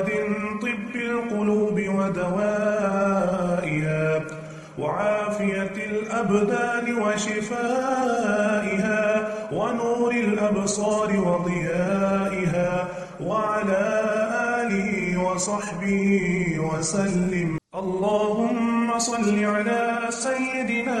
طب القلوب ودوائها وعافية الأبدان وشفائها ونور الأبصار وضيائها وعلى آله وصحبه وسلم. اللهم صل على سيدنا